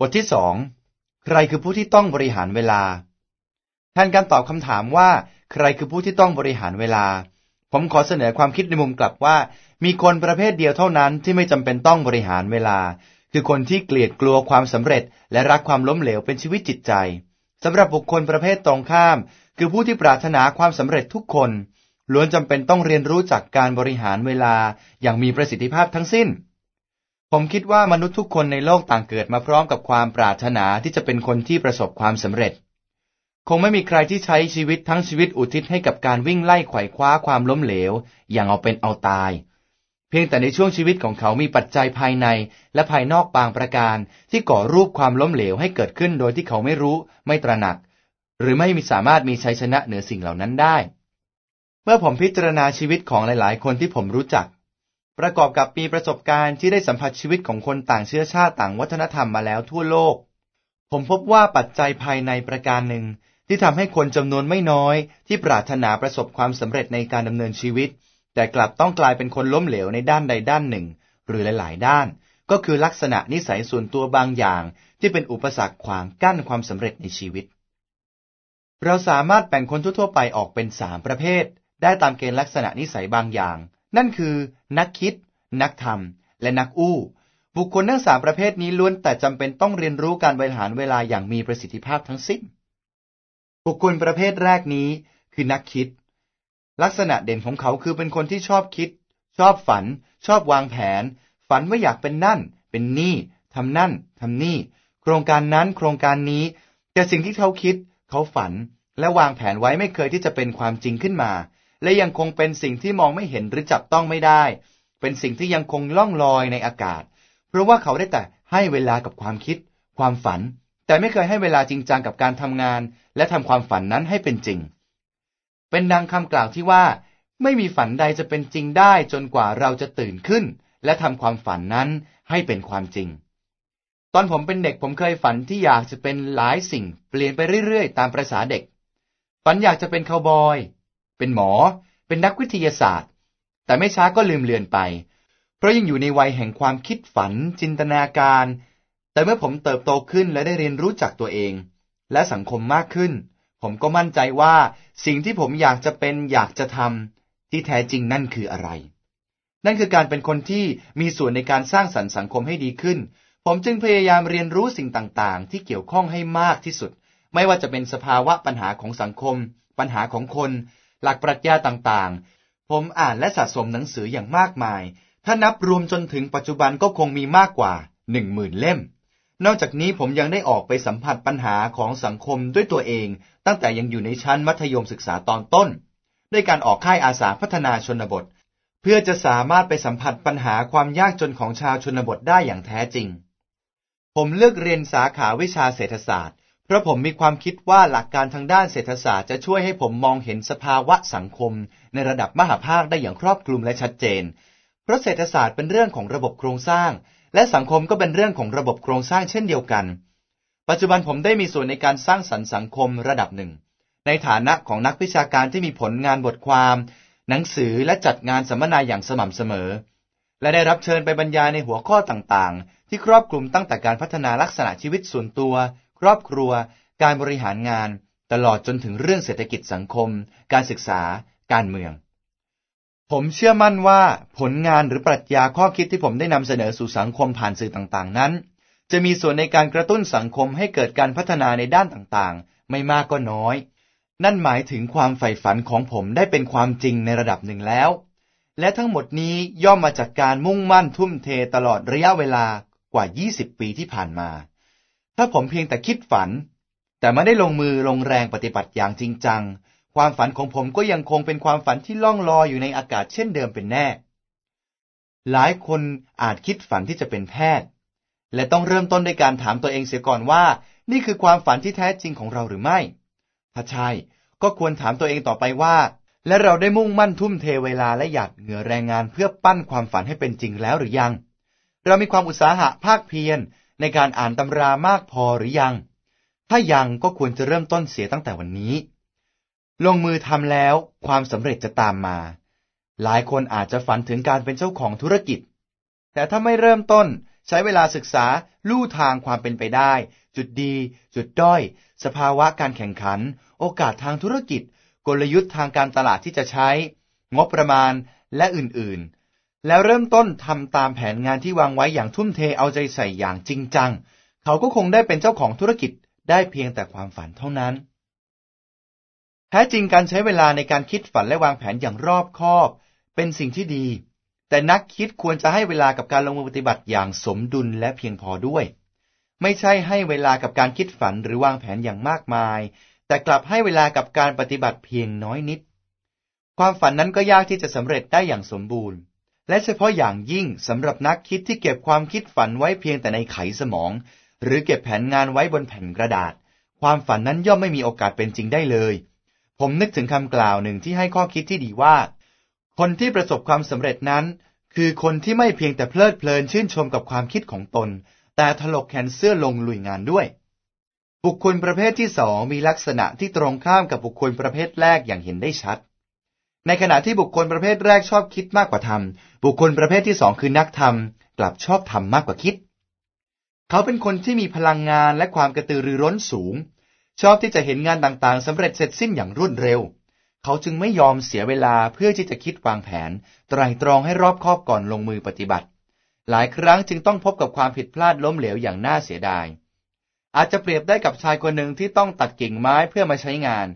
บทที่สองใครคือผู้ที่ต้องบริหารเวลา แทนการตอบคำถามว่า ใครคือผู้ที่ต้องบริหารเวลา ผมขอเสนอความคิดในมุมกลับว่า มีคนประเภทเดียวเท่านั้นที่ไม่จำเป็นต้องบริหารเวลา คือคนที่เกลียดกลัวความสำเร็จ และรักความล้มเหลวเป็นชีวิตจิตใจสำหรับบุคคลประเภทตรงข้าม คือผู้ที่ปรารถนาความสำเร็จทุกคนล้วนจำเป็นต้องเรียนรู้จากการบริหารเวลาอย่างมีประสิทธิภาพทั้งสิ้น ผมคิดว่ามนุษย์ทุกคนในโลกต่างเกิดมาพร้อมกับความปรารถนาที่จะเป็นคนที่ประสบความสำเร็จ คงไม่มีใครที่ใช้ชีวิตทั้งชีวิตอุทิศให้กับการวิ่งไล่ไขว่คว้าความล้มเหลว อย่างเอาเป็นเอาตาย เพียงแต่ในช่วงชีวิตของเขามีปัจจัยภายในและภายนอกบางประการ ที่ก่อรูปความล้มเหลวให้เกิดขึ้นโดยที่เขาไม่รู้ ไม่ตระหนัก หรือไม่มีสามารถมีชัยชนะเหนือสิ่งเหล่านั้นได้ เมื่อผมพิจารณาชีวิตของหลาย ๆ คนที่ผมรู้จัก ประกอบกับมีประสบการณ์ที่ได้สัมผัสชีวิตของคนต่างเชื้อชาติต่างวัฒนธรรมมาแล้วทั่วโลก ผมพบว่าปัจจัยภายในประการหนึ่ง ที่ทำให้คนจำนวนไม่น้อย ที่ปรารถนาประสบความสำเร็จในการดำเนินชีวิต แต่กลับต้องกลายเป็นคนล้มเหลวในด้านใดด้านหนึ่ง หรือหลาย ๆ ด้าน ก็คือลักษณะนิสัยส่วนตัวบางอย่างที่เป็นอุปสรรคขวางกั้นความสำเร็จในชีวิต เราสามารถแบ่งคนทั่วๆไปออกเป็นสามประเภท ได้ตามเกณฑ์ลักษณะนิสัยบางอย่าง นั่นคือ นักคิด นักทำและนักอู้ บุคคลทั้งสามประเภทนี้ล้วนแต่จำเป็นต้องเรียนรู้การบริหารเวลาอย่างมีประสิทธิภาพทั้งสิ้น บุคคลประเภทแรกนี้คือนักคิด ลักษณะเด่นของเขาคือเป็นคนที่ชอบคิด ชอบฝัน ชอบวางแผน ฝันว่าอยากเป็นนั่น เป็นนี่ทำนั่นทำนี่ โครงการนั้นโครงการนี้ แต่สิ่งที่เขาคิด เขาฝัน และวางแผนไว้ไม่เคยที่จะเป็นความจริงขึ้นมา และยังคงเป็นสิ่งที่มองไม่เห็นหรือจับต้องไม่ได้ เป็นสิ่งที่ยังคงล่องลอยในอากาศ เพราะว่าเขาได้แต่ให้เวลากับความคิด ความฝัน แต่ไม่เคยให้เวลาจริงจังกับการทำงาน และทำความฝันนั้นให้เป็นจริง เป็นดังคำกล่าวที่ว่า ไม่มีฝันใดจะเป็นจริงได้จนกว่าเราจะตื่นขึ้น และทำความฝันนั้นให้เป็นความจริง ตอนผมเป็นเด็กผมเคยฝันที่อยากจะเป็นหลายสิ่ง เปลี่ยนไปเรื่อยๆ ตามประษาเด็ก ฝันอยากจะเป็นคาวบอย เป็นหมอ เป็นนักวิทยาศาสตร์ แต่ไม่ช้าก็ลืมเลือนไป เพราะยังอยู่ในวัยแห่งความคิดฝัน จินตนาการ แต่เมื่อผมเติบโตขึ้นและได้เรียนรู้จักตัวเอง และสังคมมากขึ้น ผมก็มั่นใจว่าสิ่งที่ผมอยากจะเป็นอยากจะทำที่แท้จริงนั่นคืออะไร นั่นคือการเป็นคนที่มีส่วนในการสร้างสรรค์สังคมให้ดีขึ้น ผมจึงพยายามเรียนรู้สิ่งต่างๆ ที่เกี่ยวข้องให้มากที่สุดไม่ว่าจะเป็นสภาวะปัญหาของสังคม ปัญหาของคน หลักปรัชญาต่างๆ ผมอ่านและสะสมหนังสืออย่างมากมาย ถ้านับรวมจนถึงปัจจุบันก็คงมีมากกว่าหนึ่งหมื่นเล่ม นอกจากนี้ผมยังได้ออกไปสัมผัสปัญหาของสังคมด้วยตัวเอง ตั้งแต่ยังอยู่ในชั้นมัธยมศึกษาตอนต้น ด้วยการออกค่ายอาสาพัฒนาชนบท เพื่อจะสามารถไปสัมผัสปัญหาความยากจนของชาวชนบทได้อย่างแท้จริง ผมเลือกเรียนสาขาวิชาเศรษฐศาสตร์ เพราะผมมีความคิดว่าหลักการทางด้านเศรษฐศาสตร์จะช่วยให้ผมมองเห็นสภาวะสังคม ในระดับมหาภาคได้อย่างครอบคลุมและชัดเจน เพราะเศรษฐศาสตร์เป็นเรื่องของระบบโครงสร้าง และสังคมก็เป็นเรื่องของระบบโครงสร้างเช่นเดียวกัน ปัจจุบันผมได้มีส่วนในการสร้างสรรค์สังคมระดับหนึ่ง ในฐานะของนักวิชาการที่มีผลงานบทความ หนังสือและจัดงานสัมมนาอย่างสม่ำเสมอ และได้รับเชิญไปบรรยายในหัวข้อต่างๆ ที่ครอบคลุมตั้งแต่การพัฒนาลักษณะชีวิตส่วนตัว ครอบครัว การบริหารงาน ตลอดจนถึงเรื่องเศรษฐกิจสังคม การศึกษา การเมือง ผมเชื่อมั่นว่าผลงานหรือปรัชญาข้อคิดที่ผมได้นำเสนอสู่สังคมผ่านสื่อต่างๆ นั้น จะมีส่วนในการกระตุ้นสังคมให้เกิดการพัฒนาในด้านต่างๆ ไม่มากก็น้อย นั่นหมายถึงความใฝ่ฝันของผมได้เป็นความจริงในระดับหนึ่งแล้ว และทั้งหมดนี้ย่อมมาจากการมุ่งมั่นทุ่มเทตลอดระยะเวลากว่า 20 ปีที่ผ่านมา ถ้าผมเพียงแต่คิดฝัน แต่ไม่ได้ลงมือลงแรงปฏิบัติอย่างจริงจัง ความฝันของผมก็ยังคงเป็นความฝันที่ล่องลอยอยู่ในอากาศเช่นเดิมเป็นแน่ หลายคนอาจคิดฝันที่จะเป็นแพทย์ และต้องเริ่มต้นด้วยการถามตัวเองเสียก่อนว่า นี่คือความฝันที่แท้จริงของเราหรือไม่ ถ้าใช่ก็ควรถามตัวเองต่อไปว่า และเราได้มุ่งมั่นทุ่มเทเวลาและหยาดเหงื่อแรงงานเพื่อปั้นความฝันให้เป็นจริงแล้วหรือยัง เรามีความอุตสาหะภาคเพียร ในการอ่านตำรามากพอหรือยัง ถ้ายังก็ควรจะเริ่มต้นเสียตั้งแต่วันนี้ ลงมือทำแล้วความสำเร็จจะตามมา หลายคนอาจจะฝันถึงการเป็นเจ้าของธุรกิจ แต่ถ้าไม่เริ่มต้นใช้เวลาศึกษาลู่ทางความเป็นไปได้ จุดดี จุดด้อย สภาวะการแข่งขัน โอกาสทางธุรกิจ กลยุทธ์ทางการตลาดที่จะใช้ งบประมาณและอื่นๆ แล้วเริ่มต้นทำตามแผนงานที่วางไว้อย่างทุ่มเทเอาใจใส่อย่างจริงจัง เขาก็คงได้เป็นเจ้าของธุรกิจได้เพียงแต่ความฝันเท่านั้น แท้จริงการใช้เวลาในการคิดฝันและวางแผนอย่างรอบคอบ เป็นสิ่งที่ดี แต่นักคิดควรจะให้เวลากับการลงมือปฏิบัติอย่างสมดุลและเพียงพอด้วย ไม่ใช่ให้เวลากับการคิดฝันหรือวางแผนอย่างมากมาย แต่กลับให้เวลากับการปฏิบัติเพียงน้อยนิด ความฝันนั้นก็ยากที่จะสำเร็จได้อย่างสมบูรณ์ และเฉพาะอย่างยิ่งสำหรับนักคิดที่เก็บความคิดฝันไว้เพียงแต่ในไขสมอง หรือเก็บแผนงานไว้บนแผ่นกระดาษ ความฝันนั้นย่อมไม่มีโอกาสเป็นจริงได้เลย ผมนึกถึงคำกล่าวหนึ่งที่ให้ข้อคิดที่ดีว่า คนที่ประสบความสำเร็จนั้น คือคนที่ไม่เพียงแต่เพลิดเพลินชื่นชมกับความคิดของตน แต่ถลกแขนเสื้อลงลุยงานด้วย บุคคลประเภทที่สองมีลักษณะที่ตรงข้ามกับบุคคลประเภทแรกอย่างเห็นได้ชัด ในขณะที่บุคคลประเภทแรกชอบคิดมากกว่าทำบุคคลประเภทที่สองคือนักทำกลับชอบทำมากกว่าคิด เขาเป็นคนที่มีพลังงานและความกระตือรือร้นสูง ชอบที่จะเห็นงานต่างๆสำเร็จเสร็จสิ้นอย่างรวดเร็ว เขาจึงไม่ยอมเสียเวลาเพื่อที่จะคิดวางแผน ไตรตรองให้รอบคอบก่อนลงมือปฏิบัติ หลายครั้งจึงต้องพบกับความผิดพลาดล้มเหลวอย่างน่าเสียดาย อาจจะเปรียบได้กับชายคนหนึ่งที่ต้องตัดกิ่งไม้เพื่อมาใช้งาน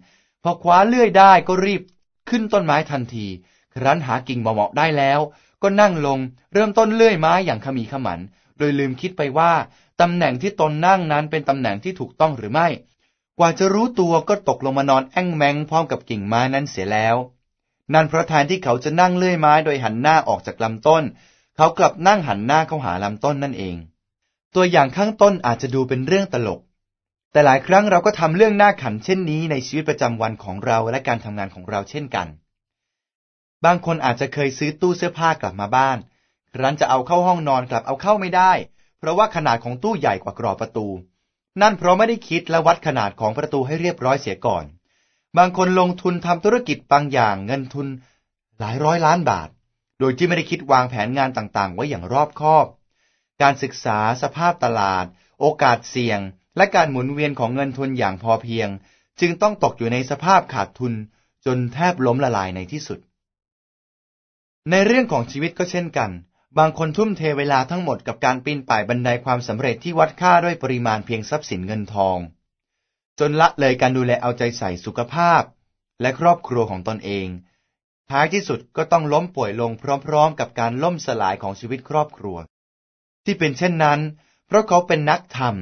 พอคว้าเลื่อยได้ก็รีบ ขึ้นต้นไม้ทันที ครั้นหากิ่งเหมาะได้แล้ว ก็นั่งลงเริ่มต้นเลื่อยไม้อย่างขมีขมัน โดยลืมคิดไปว่าตำแหน่งที่ตนนั่งนั้นเป็นตำแหน่งที่ถูกต้องหรือไม่ กว่าจะรู้ตัวก็ตกลงมานอนแอ่งแมงพร้อมกับกิ่งไม้นั้นเสียแล้ว นั่นเพราะแทนที่เขาจะนั่งเลื่อยไม้โดยหันหน้าออกจากลำต้น เขากลับนั่งหันหน้าเข้าหาลำต้นนั่นเอง ตัวอย่างข้างต้นอาจจะดูเป็นเรื่องตลก แต่หลายครั้งเราก็ทำเรื่องน่าขันเช่นนี้ในชีวิตประจำวันของเราและการทำงานของเราเช่นกัน บางคนอาจจะเคยซื้อตู้เสื้อผ้ากลับมาบ้าน ครั้นจะเอาเข้าห้องนอนกลับเอาเข้าไม่ได้ เพราะว่าขนาดของตู้ใหญ่กว่ากรอบประตู นั่นเพราะไม่ได้คิดและวัดขนาดของประตูให้เรียบร้อยเสียก่อน บางคนลงทุนทำธุรกิจบางอย่างเงินทุน หลายร้อยล้านบาท โดยที่ไม่ได้คิดวางแผนงานต่างๆ ไว้อย่างรอบคอบ การศึกษาสภาพตลาด โอกาสเสี่ยง และการหมุนเวียนของเงินทุนอย่างพอเพียง จึงต้องตกอยู่ในสภาพขาดทุนจนแทบล้มละลายในที่สุด ในเรื่องของชีวิตก็เช่นกัน บางคนทุ่มเทเวลาทั้งหมดกับการปีนป่ายบันไดความสำเร็จที่วัดค่าด้วยปริมาณเพียงทรัพย์สินเงินทอง จนละเลยการดูแลเอาใจใส่สุขภาพ และครอบครัวของตนเอง ท้ายที่สุดก็ต้องล้มป่วยลงพร้อมๆ กับการล่มสลายของชีวิตครอบครัว ที่เป็นเช่นนั้น เพราะเขาเป็นนักธรรม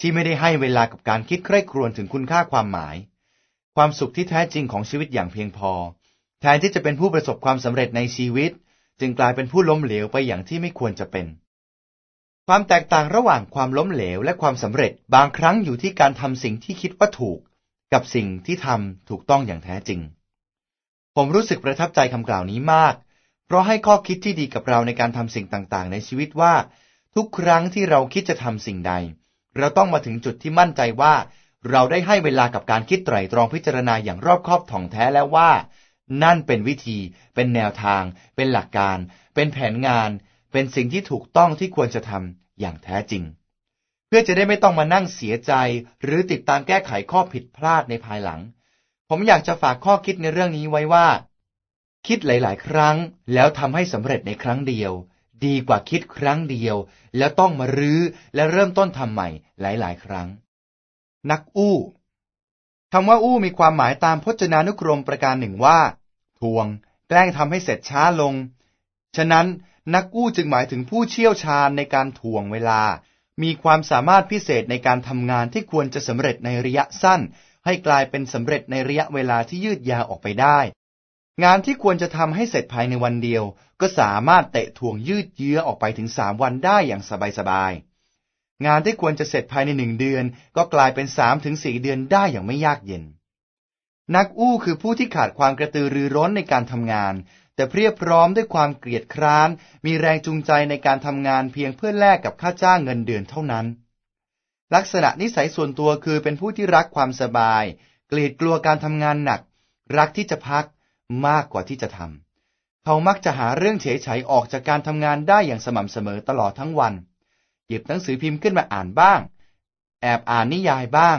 ที่ไม่ได้ให้เวลากับการคิดใคร่ครวญถึงคุณค่าความหมาย ความสุขที่แท้จริงของชีวิตอย่างเพียงพอ แทนที่จะเป็นผู้ประสบความสำเร็จในชีวิต จึงกลายเป็นผู้ล้มเหลวไปอย่างที่ไม่ควรจะเป็น ความแตกต่างระหว่างความล้มเหลวและความสำเร็จบางครั้งอยู่ที่การทำสิ่งที่คิดว่าถูก กับสิ่งที่ทำถูกต้องอย่างแท้จริง ผมรู้สึกประทับใจคำกล่าวนี้มาก เพราะให้ข้อคิดที่ดีกับเราในการทำสิ่งต่างๆ ในชีวิตว่า ทุกครั้งที่เราคิดจะทำสิ่งใด เราต้องมาถึงจุดที่มั่นใจว่า เราได้ให้เวลากับการคิดไตร่ตรองพิจารณาอย่างรอบคอบถ่องแท้แล้วว่า นั่นเป็นวิธี เป็นแนวทาง เป็นหลักการ เป็นแผนงาน เป็นสิ่งที่ถูกต้องที่ควรจะทำอย่างแท้จริง เพื่อจะได้ไม่ต้องมานั่งเสียใจ หรือติดตามแก้ไขข้อผิดพลาดในภายหลัง ผมอยากจะฝากข้อคิดในเรื่องนี้ไว้ว่า คิดหลาย ๆ ครั้ง แล้วทำให้สำเร็จในครั้งเดียว ดีกว่าคิดครั้งเดียว แล้วต้องมารื้อและเริ่มต้นทำใหม่หลาย ๆ ครั้ง นักอู้คำว่าอู้มีความหมายตามพจนานุกรมประการหนึ่งว่า ทวง แกล้งทำให้เสร็จช้าลง ฉะนั้นนักกู้จึงหมายถึงผู้เชี่ยวชาญในการทวงเวลา มีความสามารถพิเศษในการทำงานที่ควรจะสำเร็จในระยะสั้น ให้กลายเป็นสำเร็จในระยะเวลาที่ยืดยาวออกไปได้ งานที่ควรจะทำให้เสร็จภายในวันเดียว ก็สามารถเตะทวงยืดเยื้อออกไปถึงสามวันได้อย่างสบายๆ งานที่ควรจะเสร็จภายในหนึ่งเดือน ก็กลายเป็นสามถึงสี่เดือนได้อย่างไม่ยากเย็น นักอู้คือผู้ที่ขาดความกระตือรือร้นในการทำงาน แต่เพียบพร้อมด้วยความเกลียดคร้าน มีแรงจูงใจในการทำงานเพียงเพื่อแลกกับค่าจ้างเงินเดือนเท่านั้น ลักษณะนิสัยส่วนตัวคือเป็นผู้ที่รักความสบาย เกลียดกลัวการทำงานหนัก รักที่จะพัก มากกว่าที่จะทำ เขามักจะหาเรื่องเฉยๆออกจากการทำงานได้อย่างสม่ำเสมอตลอดทั้งวัน หยิบหนังสือพิมพ์ขึ้นมาอ่านบ้าง แอบอ่านนิยายบ้าง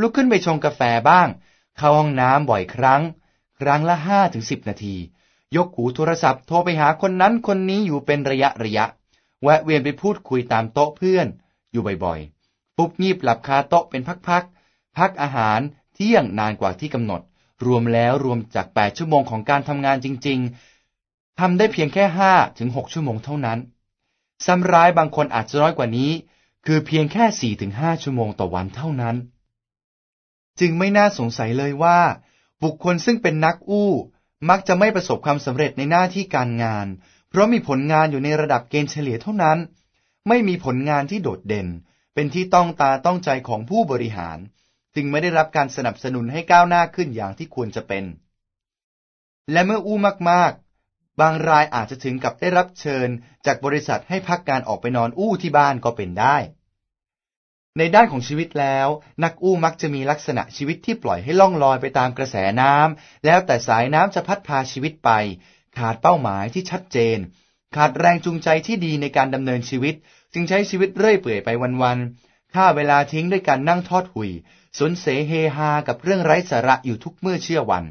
ลุกขึ้นไปชงกาแฟบ้าง เข้าห้องน้ำบ่อยครั้ง ครั้งละห้าถึงสิบนาที ยกหูโทรศัพท์โทรไปหาคนนั้นคนนี้อยู่เป็นระยะระยะ แวะเวียนไปพูดคุยตามโต๊ะเพื่อน อยู่บ่อยๆ ปุ๊บงีบหลับคาโต๊ะเป็นพักๆ พักอาหารเที่ยงนานกว่าที่กำหนด รวมแล้วรวมจากแปดชั่วโมงของการทำงานจริง ๆทำได้เพียงแค่ห้าถึงหกชั่วโมงเท่านั้น ซ้ำร้ายบางคนอาจจะน้อยกว่านี้ คือเพียงแค่สี่ถึงห้าชั่วโมงต่อวันเท่านั้น จึงไม่น่าสงสัยเลยว่า บุคคลซึ่งเป็นนักอู้ มักจะไม่ประสบความสำเร็จในหน้าที่การงาน เพราะมีผลงานอยู่ในระดับเกณฑ์เฉลี่ยเท่านั้น ไม่มีผลงานที่โดดเด่น เป็นที่ต้องตาต้องใจของผู้บริหาร จึงไม่ได้รับการสนับสนุนให้ก้าวหน้าขึ้นอย่างที่ควรจะเป็น และเมื่ออู้มากๆ บางรายอาจจะถึงกับได้รับเชิญจากบริษัทให้พักการออกไปนอนอู้ที่บ้านก็เป็นได้ ในด้านของชีวิตแล้ว นักอู้มักจะมีลักษณะชีวิตที่ปล่อยให้ล่องลอยไปตามกระแสน้ำแล้วแต่สายน้ำจะพัดพาชีวิตไป ขาดเป้าหมายที่ชัดเจน ขาดแรงจูงใจที่ดีในการดำเนินชีวิต จึงใช้ชีวิตเรื่อยเปื่อยไปวันๆฆ่าเวลาทิ้งด้วยการนั่งทอดหุย สนเสเฮฮากับเรื่องไร้สาระอยู่ทุกเมื่อเชื่อวัน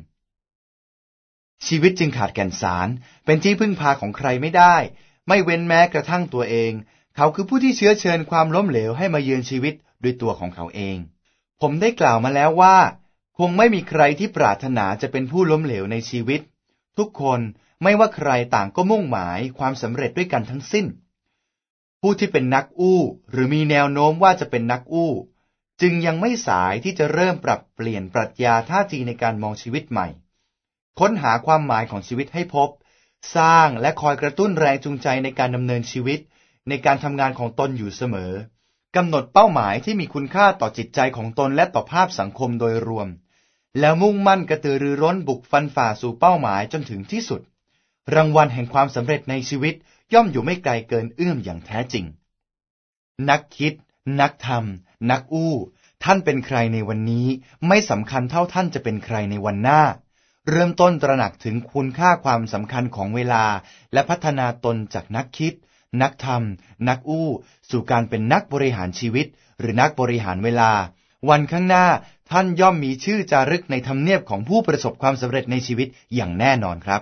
ชีวิตจึงขาดแก่นสาร เป็นที่พึ่งพาของใครไม่ได้ ไม่เว้นแม้กระทั่งตัวเอง เขาคือผู้ที่เชื้อเชิญความล้มเหลวให้มาเยือนชีวิตด้วยตัวของเขาเอง ผมได้กล่าวมาแล้วว่า คงไม่มีใครที่ปรารถนาจะเป็นผู้ล้มเหลวในชีวิต ทุกคนไม่ว่าใครต่างก็มุ่งหมายความสำเร็จด้วยกันทั้งสิ้น ผู้ที่เป็นนักอู้ หรือมีแนวโน้มว่าจะเป็นนักอู้ จึงยังไม่สายที่จะเริ่มปรับเปลี่ยนปรัชญาท่าทีในการมองชีวิตใหม่ ค้นหาความหมายของชีวิตให้พบ สร้างและคอยกระตุ้นแรงจูงใจในการดำเนินชีวิต ในการทำงานของตนอยู่เสมอกำหนดเป้าหมายที่มีคุณค่าต่อจิตใจของตนและต่อภาพสังคมโดยรวม แล้วมุ่งมั่นกระตือรือร้นบุกฟันฝ่าสู่เป้าหมายจนถึงที่สุด รางวัลแห่งความสำเร็จในชีวิตย่อมอยู่ไม่ไกลเกินเอื้อมอย่างแท้จริง นักคิด นักทำ นักอู้ ท่านเป็นใครในวันนี้ ไม่สำคัญเท่าท่านจะเป็นใครในวันหน้า เริ่มต้นตระหนักถึงคุณค่าความสำคัญของเวลา และพัฒนาตนจากนักคิด นักทำนักอู้ สู่การเป็นนักบริหารชีวิต หรือนักบริหารเวลา วันข้างหน้าท่านย่อมมีชื่อจารึกในธรรมเนียบของผู้ประสบความสำเร็จในชีวิตอย่างแน่นอนครับ